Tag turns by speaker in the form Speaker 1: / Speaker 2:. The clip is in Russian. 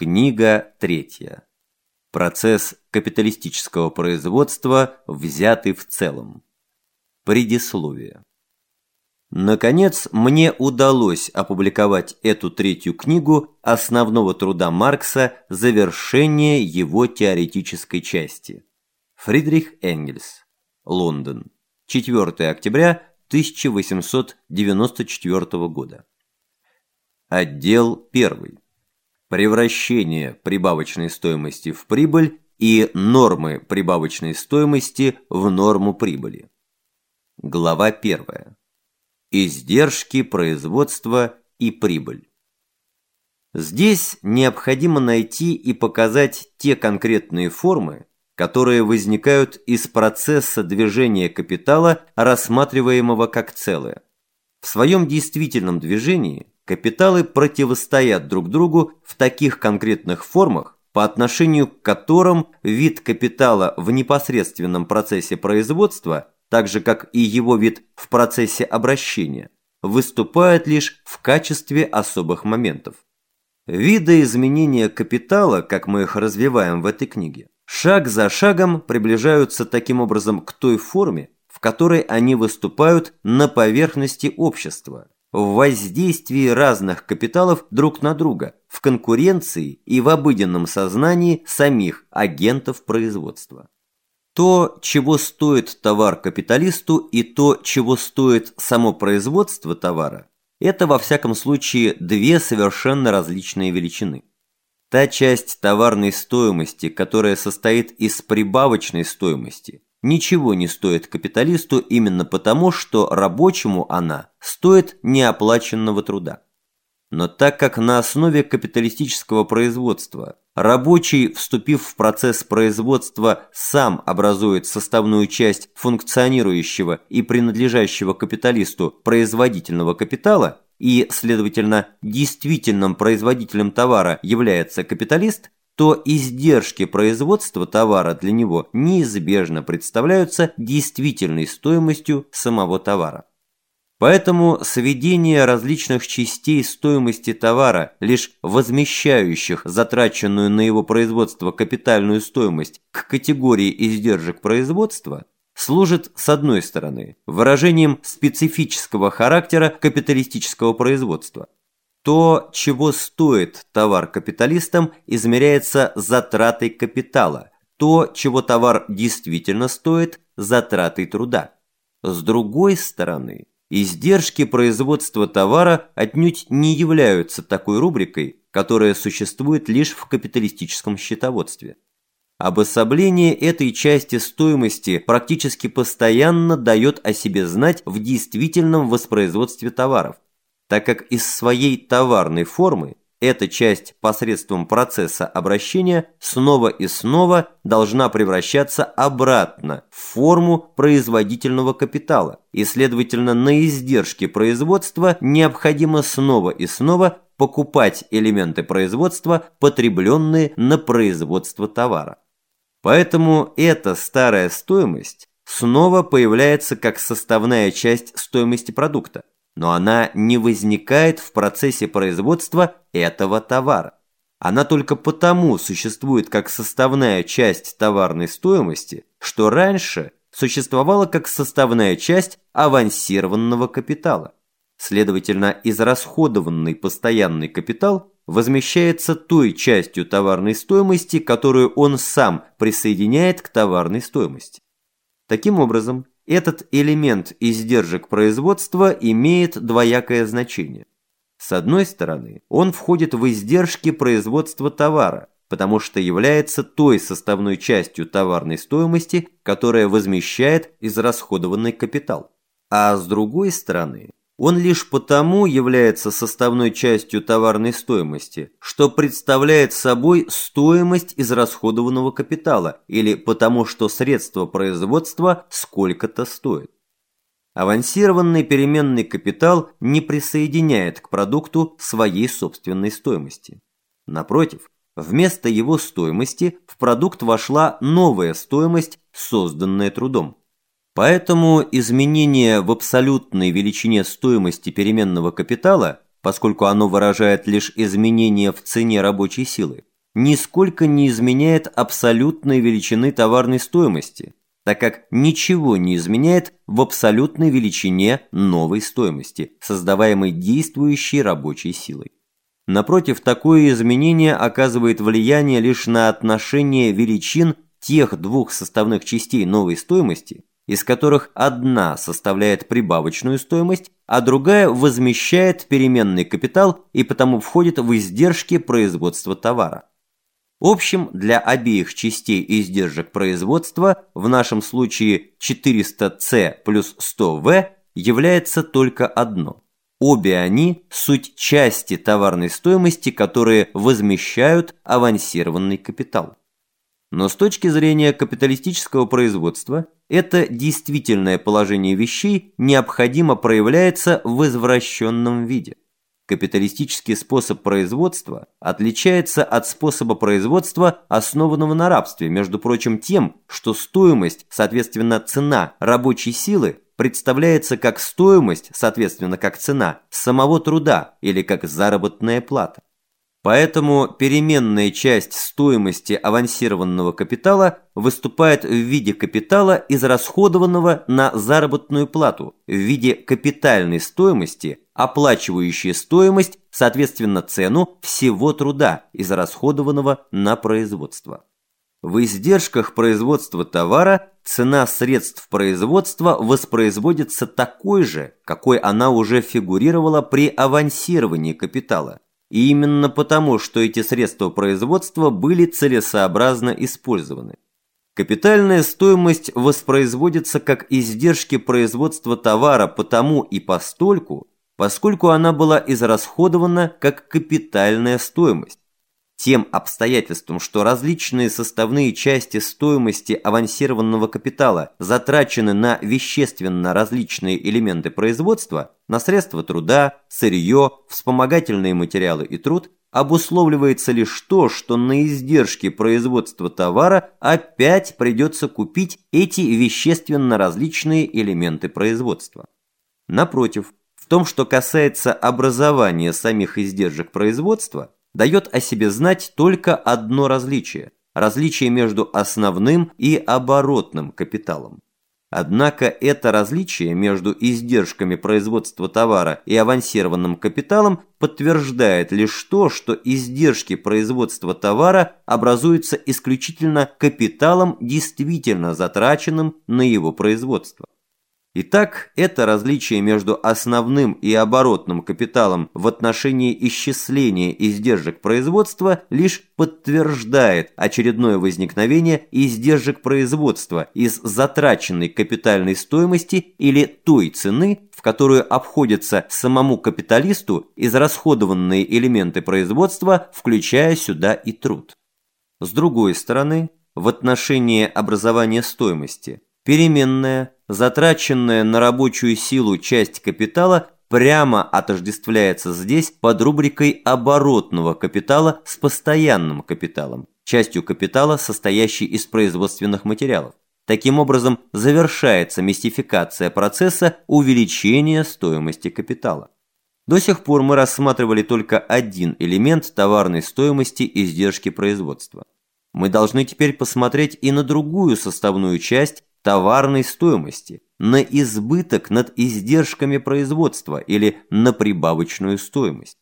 Speaker 1: Книга третья. Процесс капиталистического производства, взятый в целом. Предисловие. Наконец, мне удалось опубликовать эту третью книгу основного труда Маркса «Завершение его теоретической части». Фридрих Энгельс. Лондон. 4 октября 1894 года. Отдел 1. Превращение прибавочной стоимости в прибыль и нормы прибавочной стоимости в норму прибыли. Глава 1. Издержки производства и прибыль. Здесь необходимо найти и показать те конкретные формы, которые возникают из процесса движения капитала, рассматриваемого как целое. В своем действительном движении капиталы противостоят друг другу в таких конкретных формах, по отношению к которым вид капитала в непосредственном процессе производства, так же как и его вид в процессе обращения, выступает лишь в качестве особых моментов. Виды изменения капитала, как мы их развиваем в этой книге, шаг за шагом приближаются таким образом к той форме, в которой они выступают на поверхности общества, в воздействии разных капиталов друг на друга, в конкуренции и в обыденном сознании самих агентов производства. То, чего стоит товар капиталисту и то, чего стоит само производство товара, это во всяком случае две совершенно различные величины. Та часть товарной стоимости, которая состоит из прибавочной стоимости, ничего не стоит капиталисту именно потому, что рабочему она стоит неоплаченного труда. Но так как на основе капиталистического производства рабочий, вступив в процесс производства, сам образует составную часть функционирующего и принадлежащего капиталисту производительного капитала, и, следовательно, действительным производителем товара является капиталист, то издержки производства товара для него неизбежно представляются действительной стоимостью самого товара. Поэтому сведение различных частей стоимости товара, лишь возмещающих затраченную на его производство капитальную стоимость к категории издержек производства, служит, с одной стороны, выражением специфического характера капиталистического производства. То, чего стоит товар капиталистам, измеряется затратой капитала, то, чего товар действительно стоит, затратой труда. С другой стороны, издержки производства товара отнюдь не являются такой рубрикой, которая существует лишь в капиталистическом счетоводстве. Обособление этой части стоимости практически постоянно дает о себе знать в действительном воспроизводстве товаров, так как из своей товарной формы эта часть посредством процесса обращения снова и снова должна превращаться обратно в форму производительного капитала, и, следовательно, на издержки производства необходимо снова и снова покупать элементы производства, потребленные на производство товара. Поэтому эта старая стоимость снова появляется как составная часть стоимости продукта, но она не возникает в процессе производства этого товара. Она только потому существует как составная часть товарной стоимости, что раньше существовала как составная часть авансированного капитала. Следовательно, израсходованный постоянный капитал возмещается той частью товарной стоимости, которую он сам присоединяет к товарной стоимости. Таким образом, этот элемент издержек производства имеет двоякое значение. С одной стороны, он входит в издержки производства товара, потому что является той составной частью товарной стоимости, которая возмещает израсходованный капитал. А с другой стороны, он лишь потому является составной частью товарной стоимости, что представляет собой стоимость израсходованного капитала или потому что средство производства сколько-то стоит. Авансированный переменный капитал не присоединяет к продукту своей собственной стоимости. Напротив, вместо его стоимости в продукт вошла новая стоимость, созданная трудом. Поэтому изменение в абсолютной величине стоимости переменного капитала, поскольку оно выражает лишь изменение в цене рабочей силы, нисколько не изменяет абсолютной величины товарной стоимости, так как ничего не изменяет в абсолютной величине новой стоимости, создаваемой действующей рабочей силой. Напротив, такое изменение оказывает влияние лишь на отношение величин тех двух составных частей новой стоимости, из которых одна составляет прибавочную стоимость, а другая возмещает переменный капитал и потому входит в издержки производства товара. Общим для обеих частей издержек производства, в нашем случае 400C плюс 100V, является только одно. Обе они – суть части товарной стоимости, которые возмещают авансированный капитал. Но с точки зрения капиталистического производства, это действительное положение вещей необходимо проявляется в извращенном виде. Капиталистический способ производства отличается от способа производства, основанного на рабстве, между прочим, тем, что стоимость, соответственно цена рабочей силы, представляется как стоимость, соответственно как цена, самого труда или как заработная плата. Поэтому переменная часть стоимости авансированного капитала выступает в виде капитала, израсходованного на заработную плату, в виде капитальной стоимости, оплачивающей стоимость, соответственно цену всего труда, израсходованного на производство. В издержках производства товара цена средств производства воспроизводится такой же, какой она уже фигурировала при авансировании капитала – и именно потому, что эти средства производства были целесообразно использованы. Капитальная стоимость воспроизводится как издержки производства товара потому и постольку, поскольку она была израсходована как капитальная стоимость. Тем обстоятельством, что различные составные части стоимости авансированного капитала затрачены на вещественно различные элементы производства, на средства труда, сырье, вспомогательные материалы и труд, обусловливается лишь то, что на издержки производства товара опять придется купить эти вещественно различные элементы производства. Напротив, в том, что касается образования самих издержек производства – дает о себе знать только одно различие – различие между основным и оборотным капиталом. Однако это различие между издержками производства товара и авансированным капиталом подтверждает лишь то, что издержки производства товара образуются исключительно капиталом, действительно затраченным на его производство. Итак, это различие между основным и оборотным капиталом в отношении исчисления издержек производства лишь подтверждает очередное возникновение издержек производства из затраченной капитальной стоимости или той цены, в которую обходятся самому капиталисту израсходованные элементы производства, включая сюда и труд. С другой стороны, в отношении образования стоимости – Переменная, затраченная на рабочую силу часть капитала прямо отождествляется здесь под рубрикой оборотного капитала с постоянным капиталом, частью капитала, состоящей из производственных материалов. Таким образом, завершается мистификация процесса увеличения стоимости капитала. До сих пор мы рассматривали только один элемент товарной стоимости издержки производства. Мы должны теперь посмотреть и на другую составную часть товарной стоимости, на избыток над издержками производства или на прибавочную стоимость.